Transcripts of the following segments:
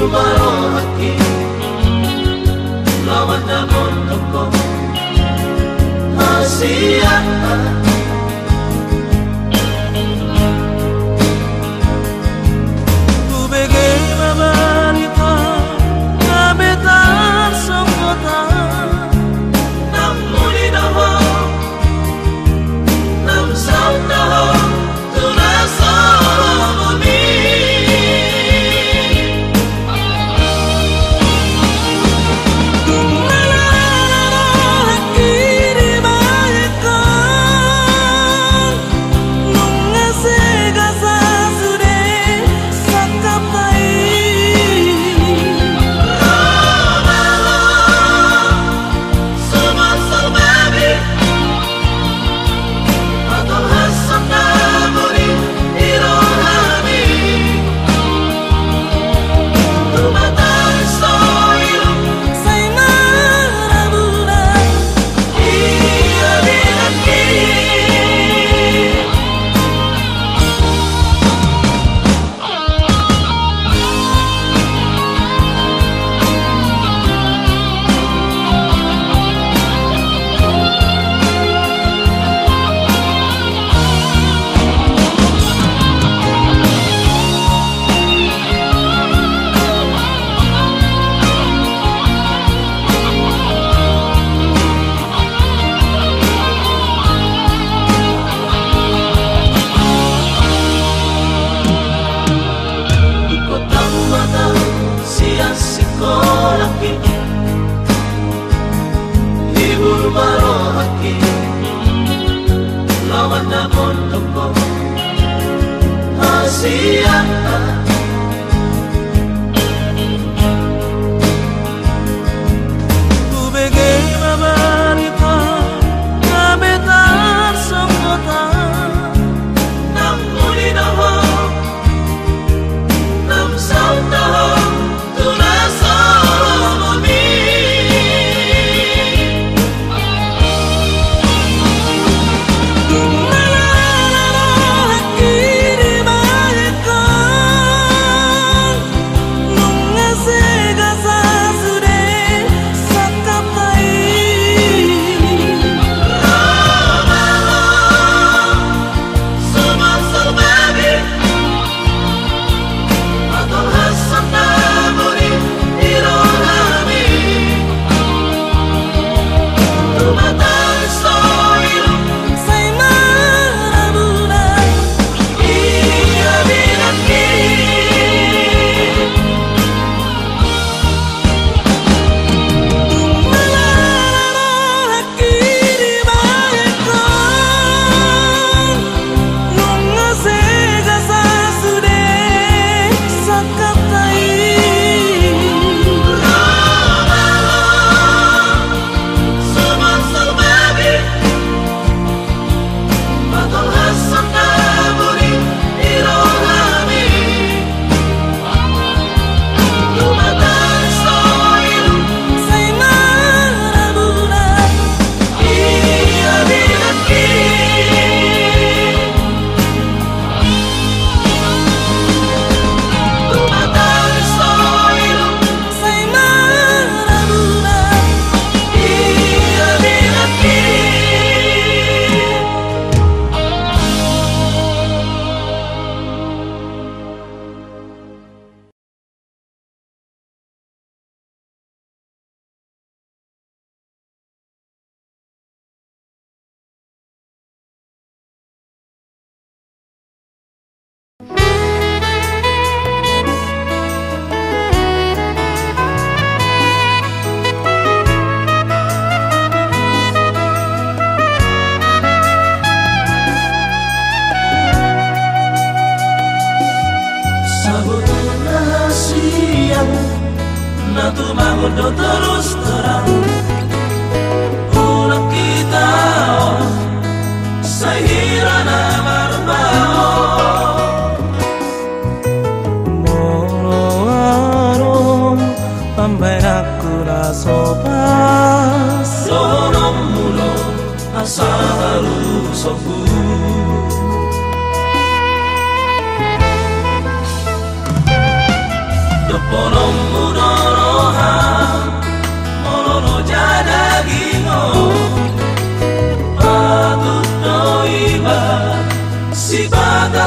Kiri balik kau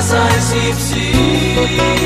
sa isip-sip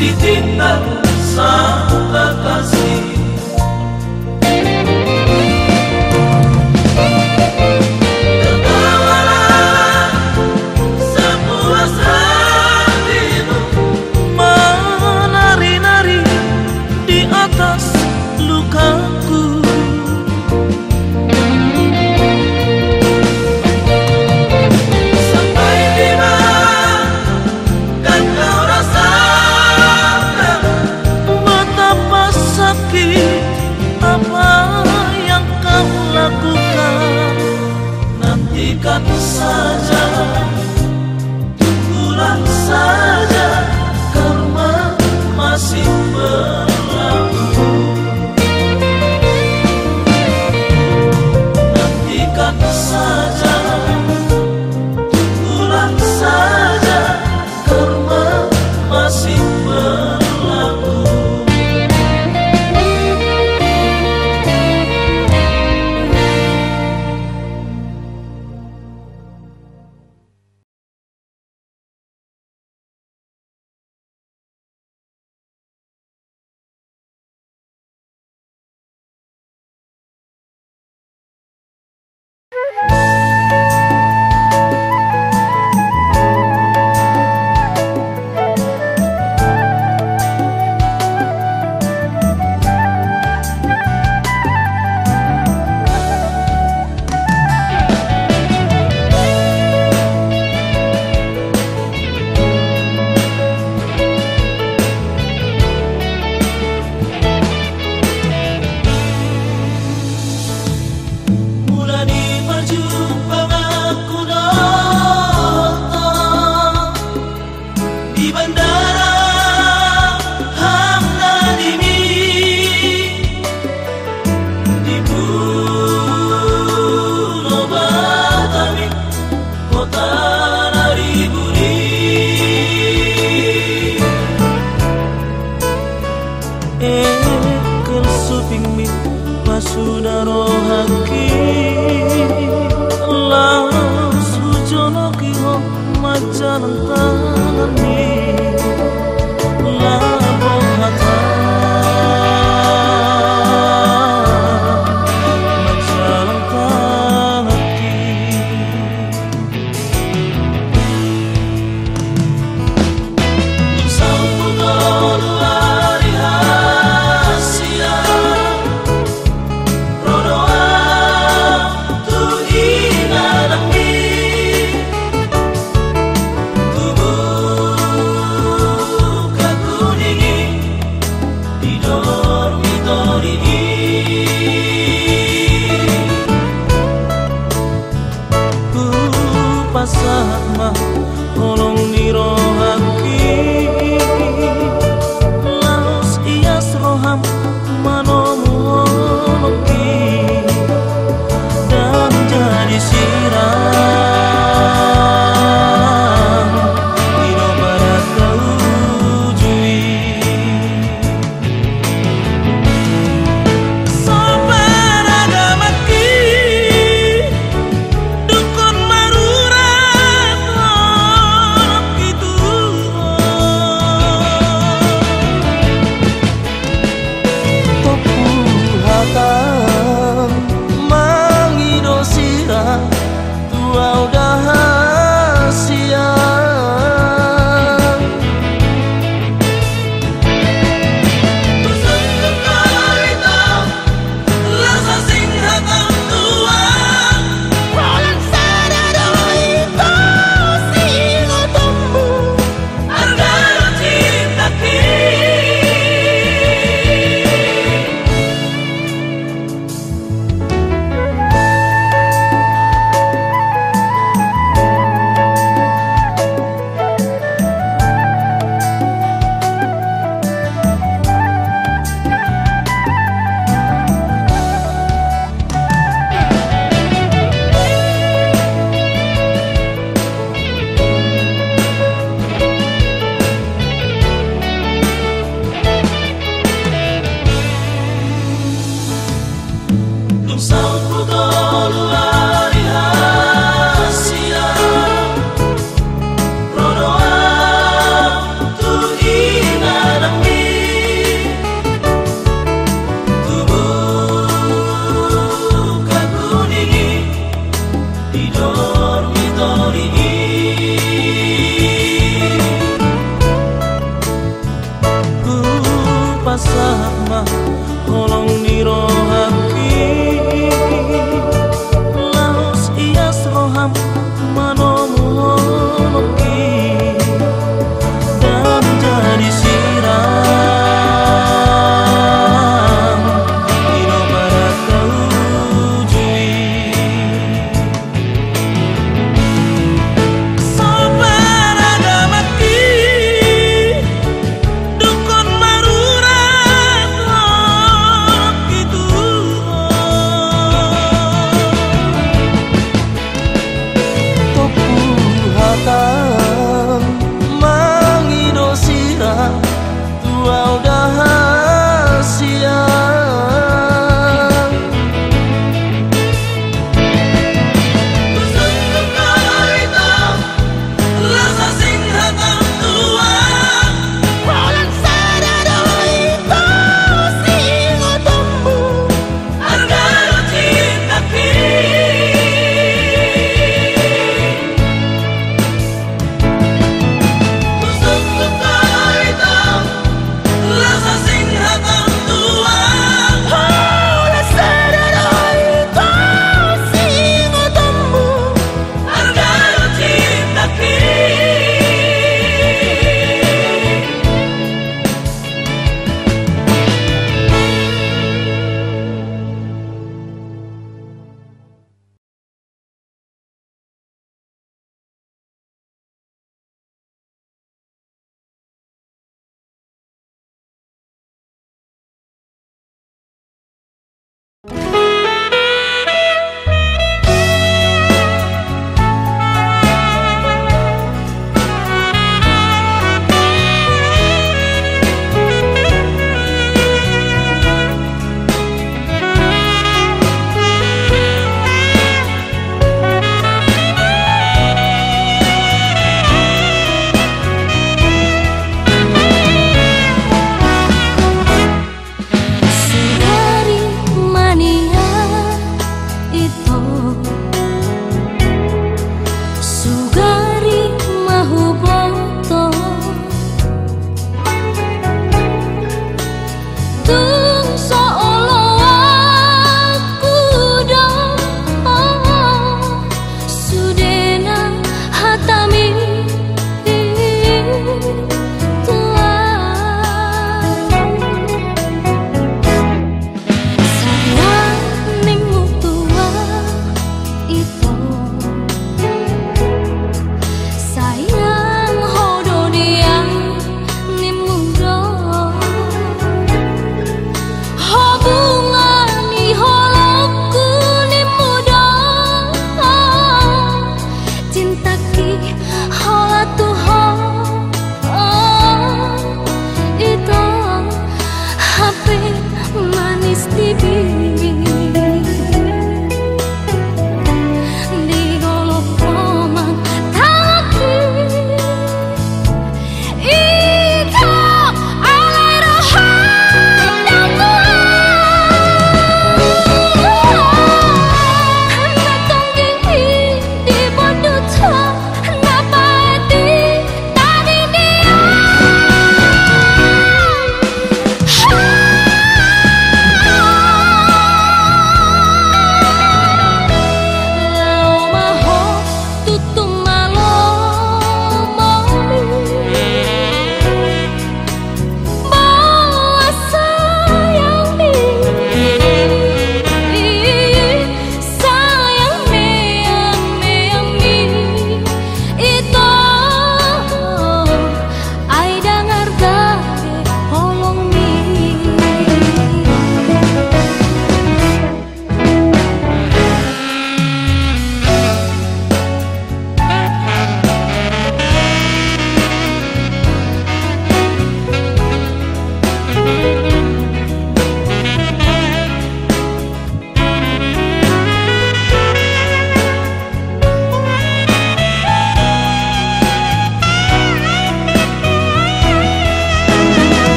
ditinggal sang kekasih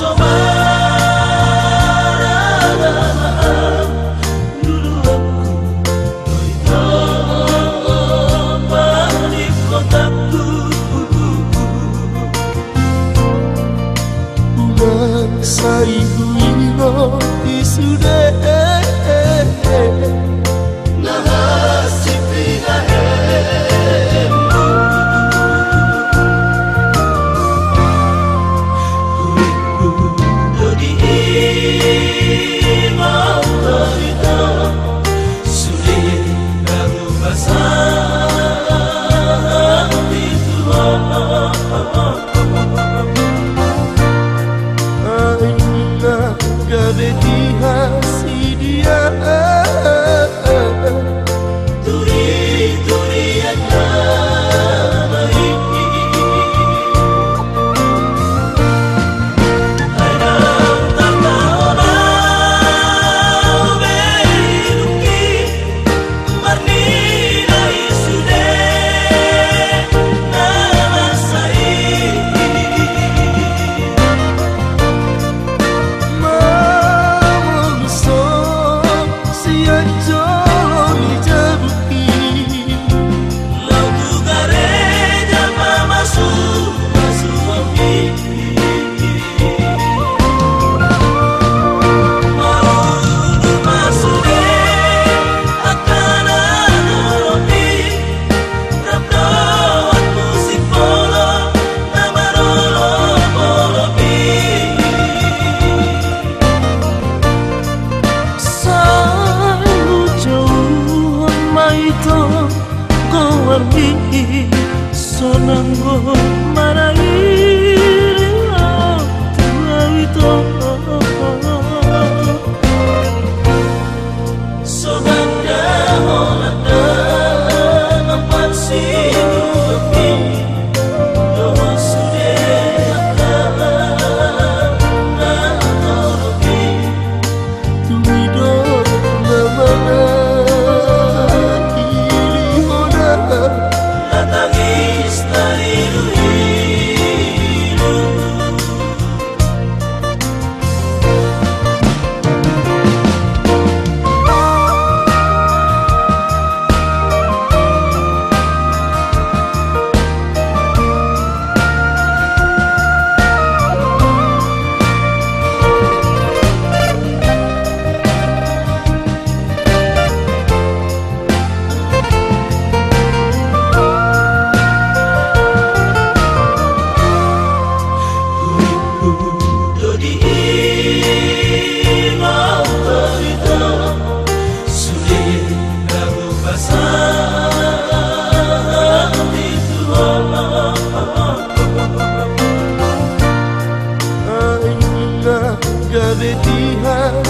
so much. göbedigen